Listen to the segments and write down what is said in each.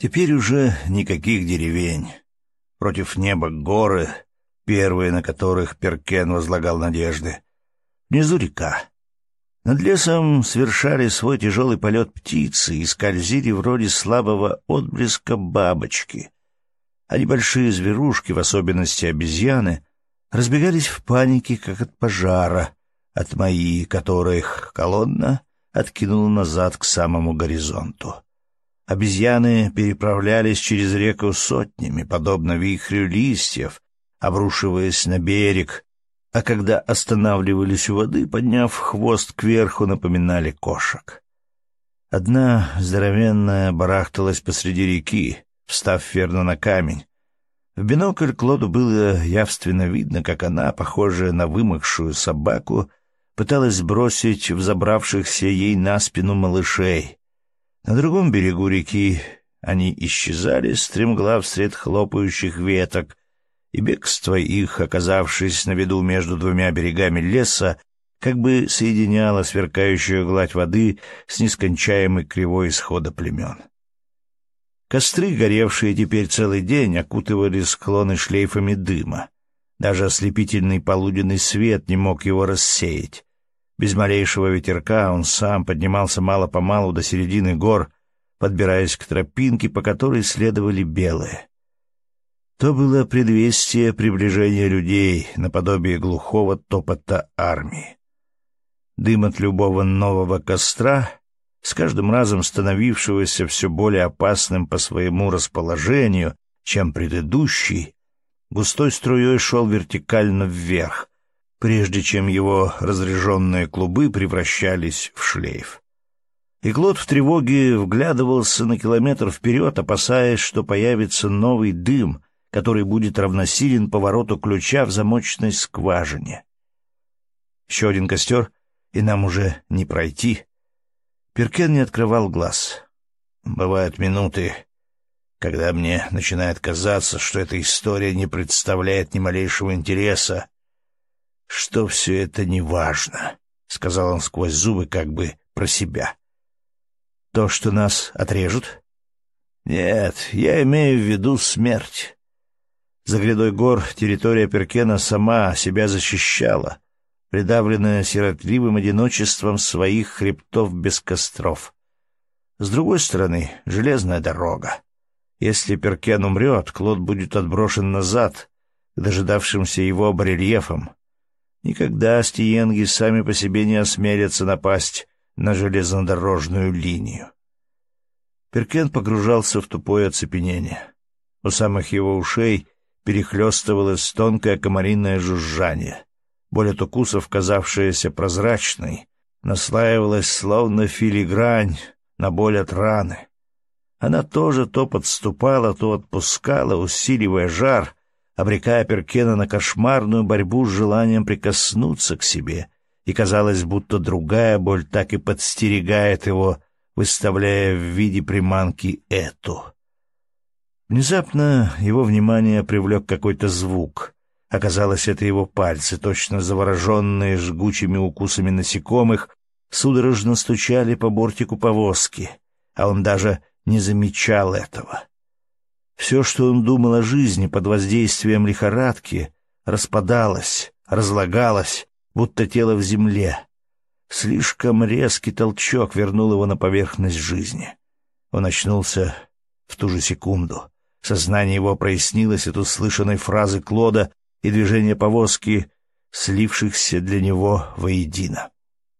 Теперь уже никаких деревень. Против неба горы, первые на которых Перкен возлагал надежды. Внизу река. Над лесом совершали свой тяжелый полет птицы и скользили вроде слабого отблеска бабочки. А небольшие зверушки, в особенности обезьяны, разбегались в панике, как от пожара, от мои, которых колонна откинула назад к самому горизонту. Обезьяны переправлялись через реку сотнями, подобно вихрю листьев, обрушиваясь на берег, а когда останавливались у воды, подняв хвост кверху, напоминали кошек. Одна здоровенная барахталась посреди реки, встав верно на камень. В бинокль Клоду было явственно видно, как она, похожая на вымокшую собаку, пыталась сбросить взобравшихся ей на спину малышей, на другом берегу реки они исчезали, стремглав сред хлопающих веток, и бегство их, оказавшись на виду между двумя берегами леса, как бы соединяло сверкающую гладь воды с нескончаемой кривой исхода племен. Костры, горевшие теперь целый день, окутывали склоны шлейфами дыма. Даже ослепительный полуденный свет не мог его рассеять. Без малейшего ветерка он сам поднимался мало-помалу до середины гор, подбираясь к тропинке, по которой следовали белые. То было предвестие приближения людей, наподобие глухого топота армии. Дым от любого нового костра, с каждым разом становившегося все более опасным по своему расположению, чем предыдущий, густой струей шел вертикально вверх, прежде чем его разряженные клубы превращались в шлейф. И Клод в тревоге вглядывался на километр вперед, опасаясь, что появится новый дым, который будет равносилен повороту ключа в замочной скважине. Еще один костер, и нам уже не пройти. Перкен не открывал глаз. Бывают минуты, когда мне начинает казаться, что эта история не представляет ни малейшего интереса, что все это неважно, — сказал он сквозь зубы как бы про себя. — То, что нас отрежут? — Нет, я имею в виду смерть. За грядой гор территория Перкена сама себя защищала, придавленная сиротливым одиночеством своих хребтов без костров. С другой стороны, железная дорога. Если Перкен умрет, Клод будет отброшен назад, дожидавшимся его барельефам, Никогда стиенги сами по себе не осмелятся напасть на железнодорожную линию. Перкен погружался в тупое оцепенение. У самых его ушей перехлестывалось тонкое комариное жужжание. Боль от укусов, казавшаяся прозрачной, наслаивалась словно филигрань на боль от раны. Она тоже то подступала, то отпускала, усиливая жар, обрекая Перкена на кошмарную борьбу с желанием прикоснуться к себе, и казалось, будто другая боль так и подстерегает его, выставляя в виде приманки эту. Внезапно его внимание привлек какой-то звук. Оказалось, это его пальцы, точно завороженные жгучими укусами насекомых, судорожно стучали по бортику повозки, а он даже не замечал этого. Все, что он думал о жизни под воздействием лихорадки, распадалось, разлагалось, будто тело в земле. Слишком резкий толчок вернул его на поверхность жизни. Он очнулся в ту же секунду. Сознание его прояснилось от услышанной фразы Клода и движения повозки, слившихся для него воедино.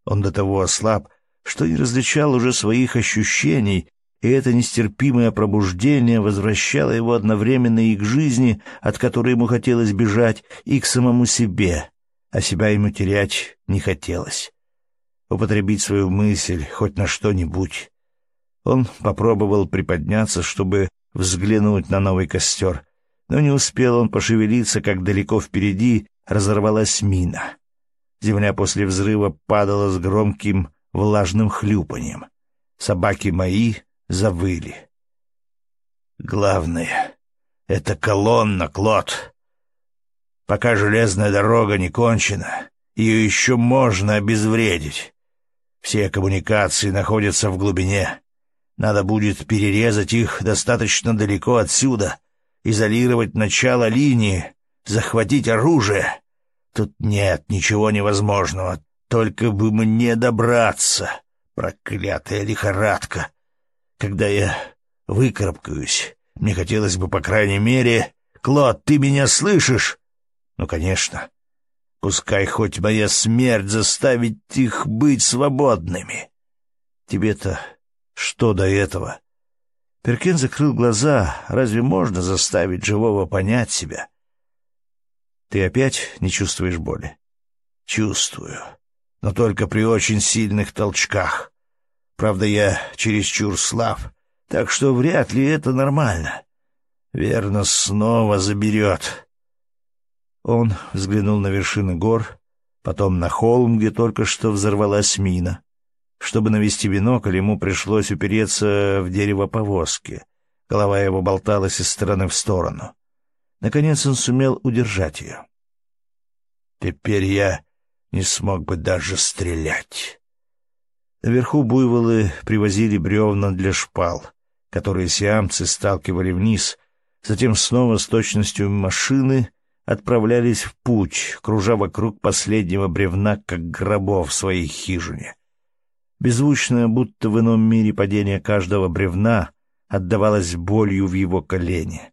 Он до того ослаб, что не различал уже своих ощущений и это нестерпимое пробуждение возвращало его одновременно и к жизни, от которой ему хотелось бежать, и к самому себе, а себя ему терять не хотелось. Употребить свою мысль хоть на что-нибудь. Он попробовал приподняться, чтобы взглянуть на новый костер, но не успел он пошевелиться, как далеко впереди разорвалась мина. Земля после взрыва падала с громким влажным хлюпанием. Собаки мои завыли. Главное — это колонна, Клод. Пока железная дорога не кончена, ее еще можно обезвредить. Все коммуникации находятся в глубине. Надо будет перерезать их достаточно далеко отсюда, изолировать начало линии, захватить оружие. Тут нет ничего невозможного, только бы мне добраться, проклятая лихорадка. Когда я выкарабкаюсь, мне хотелось бы, по крайней мере... Клод, ты меня слышишь? Ну, конечно. Пускай хоть моя смерть заставит их быть свободными. Тебе-то что до этого? Перкин закрыл глаза. Разве можно заставить живого понять себя? Ты опять не чувствуешь боли? Чувствую. Но только при очень сильных толчках. Правда, я чересчур слаб, так что вряд ли это нормально. Верно, снова заберет. Он взглянул на вершины гор, потом на холм, где только что взорвалась мина. Чтобы навести бинокль, ему пришлось упереться в дерево повозки. Голова его болталась из стороны в сторону. Наконец он сумел удержать ее. «Теперь я не смог бы даже стрелять». Наверху буйволы привозили бревна для шпал, которые сиамцы сталкивали вниз, затем снова с точностью машины отправлялись в путь, кружа вокруг последнего бревна, как гробов в своей хижине. Беззвучное, будто в ином мире падение каждого бревна отдавалось болью в его колене.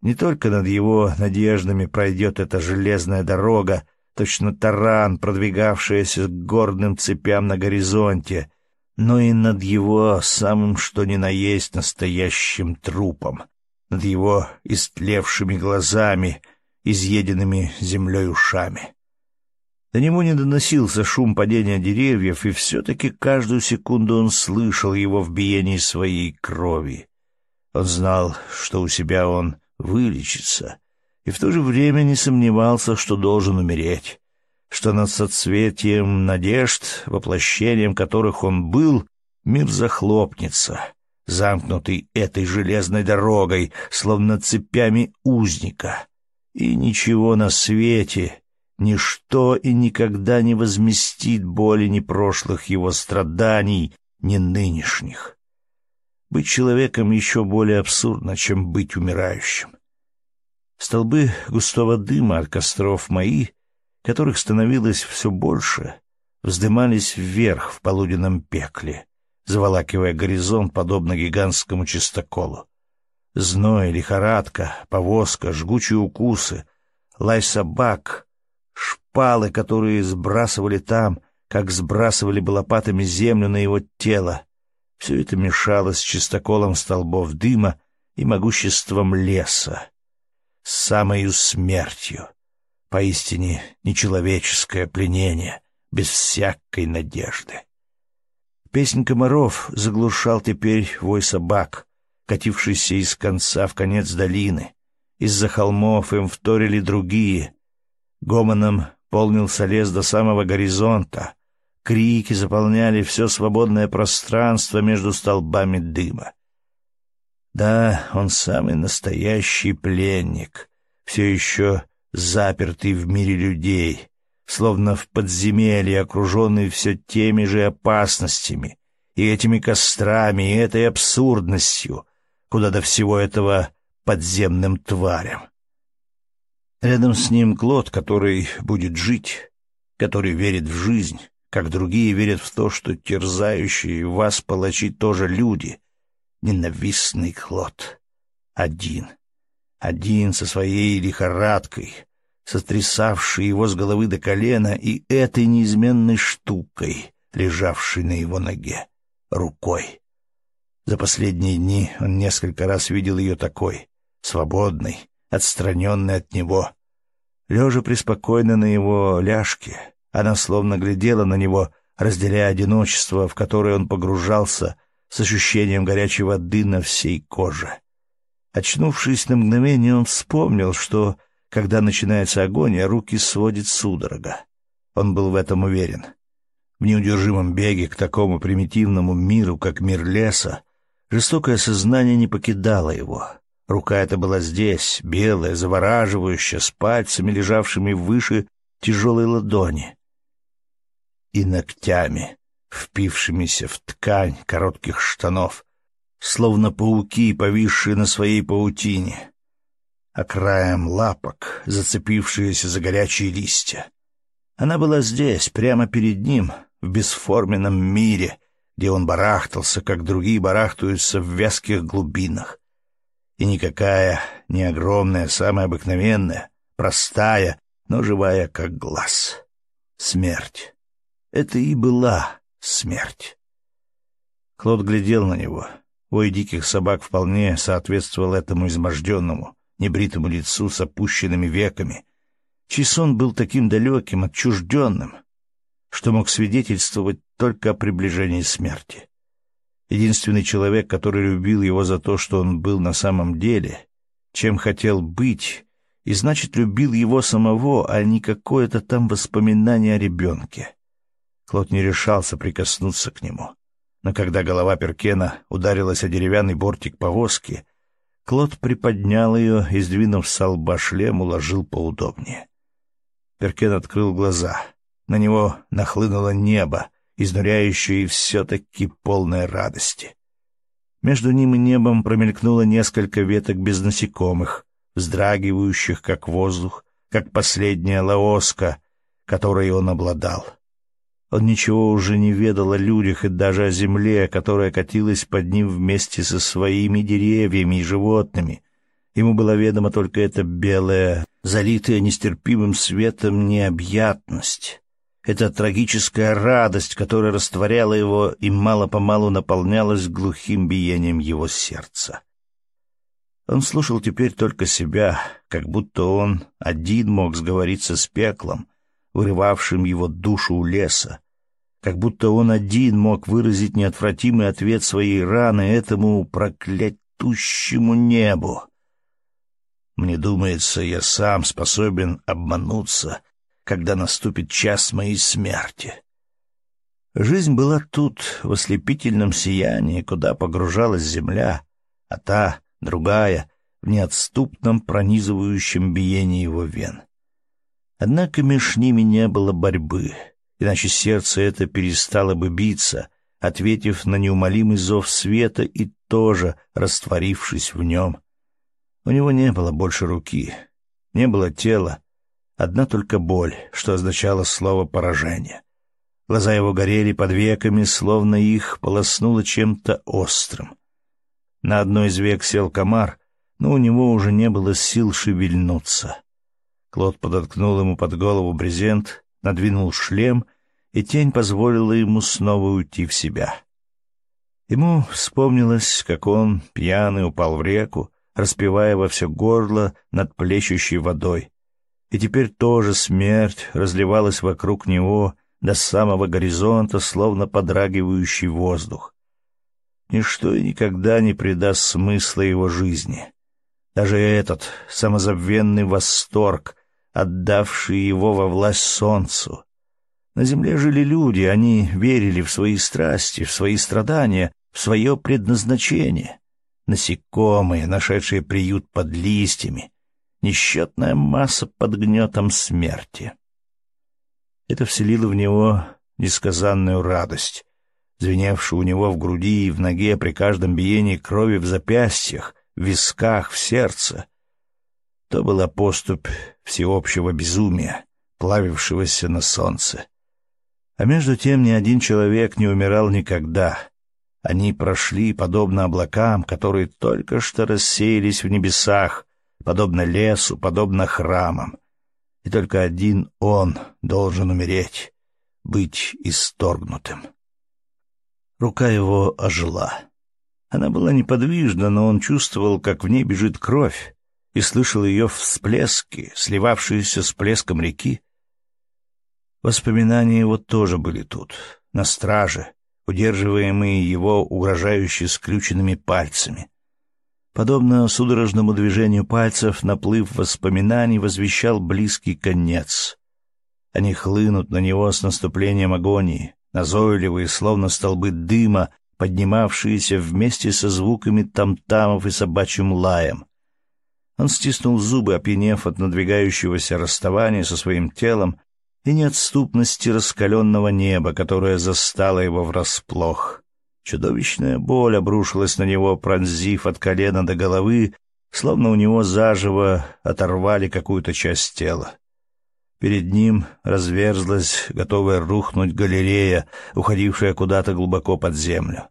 Не только над его надеждами пройдет эта железная дорога, точно таран, продвигавшаяся к горным цепям на горизонте, но и над его самым что ни на есть настоящим трупом, над его истлевшими глазами, изъеденными землей ушами. До него не доносился шум падения деревьев, и все-таки каждую секунду он слышал его в биении своей крови. Он знал, что у себя он вылечится, и в то же время не сомневался, что должен умереть, что над соцветием надежд, воплощением которых он был, мир захлопнется, замкнутый этой железной дорогой, словно цепями узника, и ничего на свете — Ничто и никогда не возместит боли ни прошлых его страданий, ни нынешних. Быть человеком еще более абсурдно, чем быть умирающим. Столбы густого дыма от костров мои, которых становилось все больше, вздымались вверх в полуденном пекле, заволакивая горизонт, подобно гигантскому чистоколу. Зной, лихорадка, повозка, жгучие укусы, лай собак шпалы, которые сбрасывали там, как сбрасывали бы лопатами землю на его тело. Все это мешалось с чистоколом столбов дыма и могуществом леса, с самою смертью. Поистине нечеловеческое пленение, без всякой надежды. Песнь комаров заглушал теперь вой собак, катившийся из конца в конец долины. Из-за холмов им вторили другие, Гомоном полнился лес до самого горизонта. Крики заполняли все свободное пространство между столбами дыма. Да, он самый настоящий пленник, все еще запертый в мире людей, словно в подземелье, окруженный все теми же опасностями, и этими кострами, и этой абсурдностью, куда до всего этого подземным тварям. Рядом с ним Клод, который будет жить, который верит в жизнь, как другие верят в то, что терзающие вас палачи тоже люди. Ненавистный Клод. Один. Один со своей лихорадкой, сотрясавший его с головы до колена и этой неизменной штукой, лежавшей на его ноге, рукой. За последние дни он несколько раз видел ее такой, свободной, отстраненной от него. Лежа преспокойно на его ляжке, она словно глядела на него, разделяя одиночество, в которое он погружался с ощущением горячей воды на всей коже. Очнувшись на мгновение, он вспомнил, что, когда начинается агония, руки сводит судорога. Он был в этом уверен. В неудержимом беге к такому примитивному миру, как мир леса, жестокое сознание не покидало его. Рука эта была здесь, белая, завораживающая, с пальцами, лежавшими выше тяжелой ладони. И ногтями, впившимися в ткань коротких штанов, словно пауки, повисшие на своей паутине, а краем лапок, зацепившиеся за горячие листья. Она была здесь, прямо перед ним, в бесформенном мире, где он барахтался, как другие барахтаются в вязких глубинах. И никакая не огромная, самая обыкновенная, простая, но живая, как глаз. Смерть. Это и была смерть. Клод глядел на него. Вой диких собак вполне соответствовал этому изможденному, небритому лицу с опущенными веками, чей сон был таким далеким, отчужденным, что мог свидетельствовать только о приближении смерти. Единственный человек, который любил его за то, что он был на самом деле, чем хотел быть, и значит, любил его самого, а не какое-то там воспоминание о ребенке. Клод не решался прикоснуться к нему. Но когда голова Перкена ударилась о деревянный бортик повозки, Клод приподнял ее и, сдвинув с лба шлем, уложил поудобнее. Перкен открыл глаза. На него нахлынуло небо, изнуряющее и все-таки полное радости. Между ним и небом промелькнуло несколько веток без насекомых, вздрагивающих, как воздух, как последняя лаоска, которой он обладал. Он ничего уже не ведал о людях и даже о земле, которая катилась под ним вместе со своими деревьями и животными. Ему была ведома только эта белая, залитая нестерпимым светом необъятность. Эта трагическая радость, которая растворяла его и мало-помалу наполнялась глухим биением его сердца. Он слушал теперь только себя, как будто он один мог сговориться с пеклом, вырывавшим его душу у леса, как будто он один мог выразить неотвратимый ответ своей раны этому проклятущему небу. Мне думается, я сам способен обмануться, когда наступит час моей смерти. Жизнь была тут, в ослепительном сиянии, куда погружалась земля, а та, другая, в неотступном пронизывающем биении его вен. Однако меж ними не было борьбы, иначе сердце это перестало бы биться, ответив на неумолимый зов света и тоже растворившись в нем. У него не было больше руки, не было тела, одна только боль, что означало слово «поражение». Глаза его горели под веками, словно их полоснуло чем-то острым. На одной из век сел комар, но у него уже не было сил шевельнуться. Клод подоткнул ему под голову брезент, надвинул шлем, и тень позволила ему снова уйти в себя. Ему вспомнилось, как он, пьяный, упал в реку, распевая во все горло над плещущей водой. И теперь тоже смерть разливалась вокруг него до самого горизонта, словно подрагивающий воздух. Ничто и никогда не придаст смысла его жизни. Даже этот самозабвенный восторг — отдавшие его во власть солнцу. На земле жили люди, они верили в свои страсти, в свои страдания, в свое предназначение. Насекомые, нашедшие приют под листьями, несчетная масса под гнетом смерти. Это вселило в него несказанную радость, звеневшую у него в груди и в ноге при каждом биении крови в запястьях, в висках, в сердце — то была поступь всеобщего безумия, плавившегося на солнце. А между тем ни один человек не умирал никогда. Они прошли, подобно облакам, которые только что рассеялись в небесах, подобно лесу, подобно храмам. И только один он должен умереть, быть исторгнутым. Рука его ожила. Она была неподвижна, но он чувствовал, как в ней бежит кровь, и слышал ее всплески, сливавшиеся с плеском реки. Воспоминания его тоже были тут, на страже, удерживаемые его угрожающе скрюченными пальцами. Подобно судорожному движению пальцев, наплыв воспоминаний возвещал близкий конец. Они хлынут на него с наступлением агонии, назойливые, словно столбы дыма, поднимавшиеся вместе со звуками тамтамов и собачьим лаем — он стиснул зубы, опьянев от надвигающегося расставания со своим телом и неотступности раскаленного неба, которое застало его врасплох. Чудовищная боль обрушилась на него, пронзив от колена до головы, словно у него заживо оторвали какую-то часть тела. Перед ним разверзлась, готовая рухнуть галерея, уходившая куда-то глубоко под землю.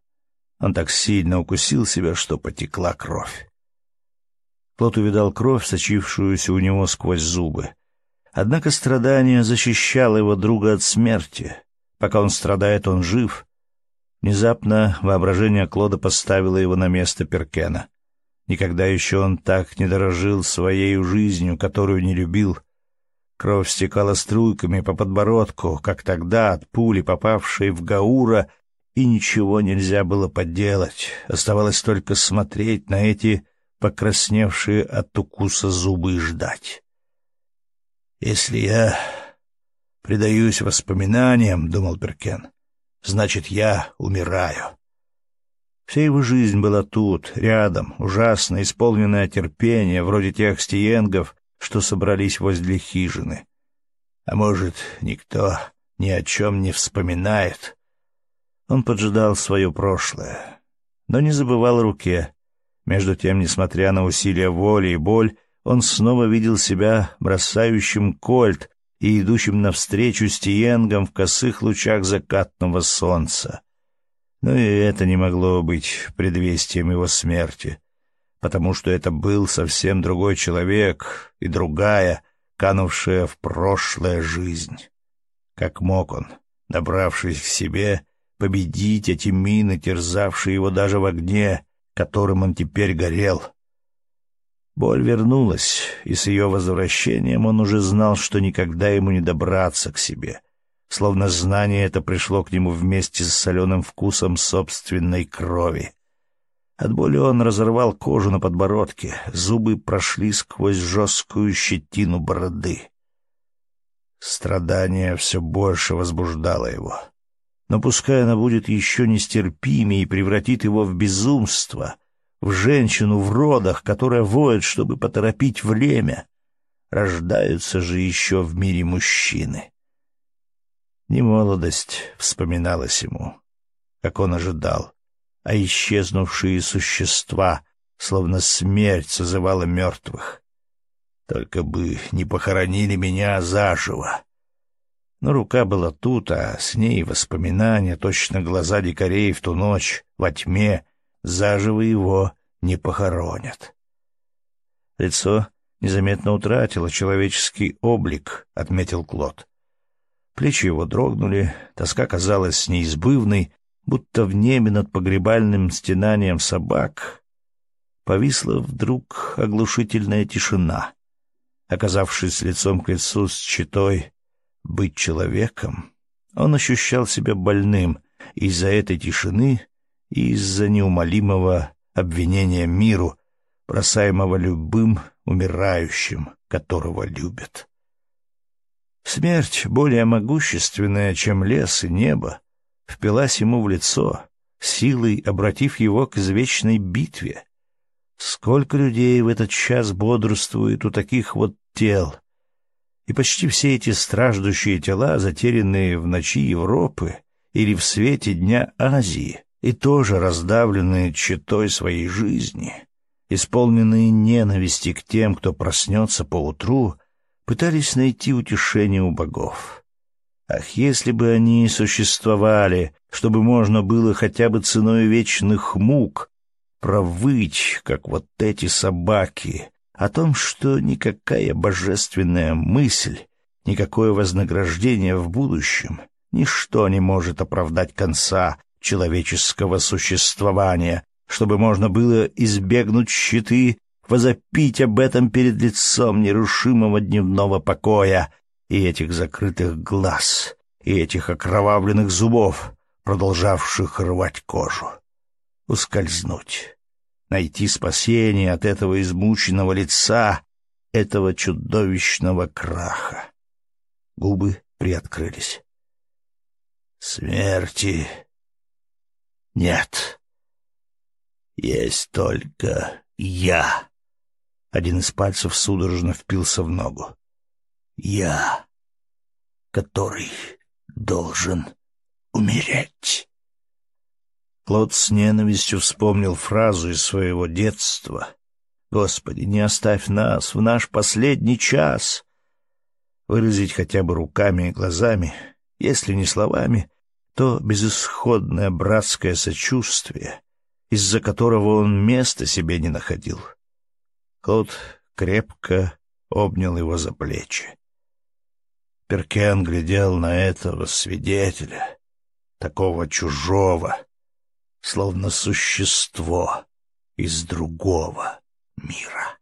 Он так сильно укусил себя, что потекла кровь. Клод увидал кровь, сочившуюся у него сквозь зубы. Однако страдание защищало его друга от смерти. Пока он страдает, он жив. Внезапно воображение Клода поставило его на место Перкена. Никогда еще он так не дорожил своей жизнью, которую не любил. Кровь стекала струйками по подбородку, как тогда от пули, попавшей в Гаура, и ничего нельзя было поделать. Оставалось только смотреть на эти покрасневшие от укуса зубы и ждать. «Если я предаюсь воспоминаниям, — думал Перкен, — значит, я умираю». Вся его жизнь была тут, рядом, ужасно исполненная терпения, вроде тех стиенгов, что собрались возле хижины. А может, никто ни о чем не вспоминает. Он поджидал свое прошлое, но не забывал о руке. Между тем, несмотря на усилия воли и боль, он снова видел себя бросающим кольт и идущим навстречу стиенгам в косых лучах закатного солнца. Но и это не могло быть предвестием его смерти, потому что это был совсем другой человек и другая, канувшая в прошлое жизнь. Как мог он, набравшись к себе, победить эти мины, терзавшие его даже в огне, которым он теперь горел? Боль вернулась, и с ее возвращением он уже знал, что никогда ему не добраться к себе — словно знание это пришло к нему вместе с соленым вкусом собственной крови. От боли он разорвал кожу на подбородке, зубы прошли сквозь жесткую щетину бороды. Страдание все больше возбуждало его. Но пускай она будет еще нестерпимее и превратит его в безумство, в женщину в родах, которая воет, чтобы поторопить время. Рождаются же еще в мире мужчины. Не молодость вспоминалась ему, как он ожидал, а исчезнувшие существа, словно смерть созывала мертвых. Только бы не похоронили меня заживо. Но рука была тут, а с ней воспоминания, точно глаза дикарей в ту ночь, во тьме, заживо его не похоронят. Лицо незаметно утратило человеческий облик, — отметил Клод. Плечи его дрогнули, тоска казалась неизбывной, будто в небе над погребальным стенанием собак повисла вдруг оглушительная тишина. Оказавшись лицом к лицу с читой «быть человеком», он ощущал себя больным из-за этой тишины и из-за неумолимого обвинения миру, бросаемого любым умирающим, которого любят. Смерть, более могущественная, чем лес и небо, впилась ему в лицо, силой обратив его к извечной битве. Сколько людей в этот час бодрствует у таких вот тел, и почти все эти страждущие тела, затерянные в ночи Европы или в свете дня Азии, и тоже раздавленные читой своей жизни, исполненные ненависти к тем, кто проснется поутру пытались найти утешение у богов. Ах, если бы они существовали, чтобы можно было хотя бы ценой вечных мук провыть, как вот эти собаки, о том, что никакая божественная мысль, никакое вознаграждение в будущем, ничто не может оправдать конца человеческого существования, чтобы можно было избегнуть щиты возопить об этом перед лицом нерушимого дневного покоя и этих закрытых глаз, и этих окровавленных зубов, продолжавших рвать кожу. Ускользнуть, найти спасение от этого измученного лица, этого чудовищного краха. Губы приоткрылись. Смерти нет. Есть только я. Один из пальцев судорожно впился в ногу. «Я, который должен умереть». Клод с ненавистью вспомнил фразу из своего детства. «Господи, не оставь нас в наш последний час!» Выразить хотя бы руками и глазами, если не словами, то безысходное братское сочувствие, из-за которого он места себе не находил. Клод крепко обнял его за плечи. Перкен глядел на этого свидетеля, такого чужого, словно существо из другого мира.